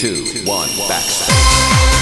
two, one, backspace.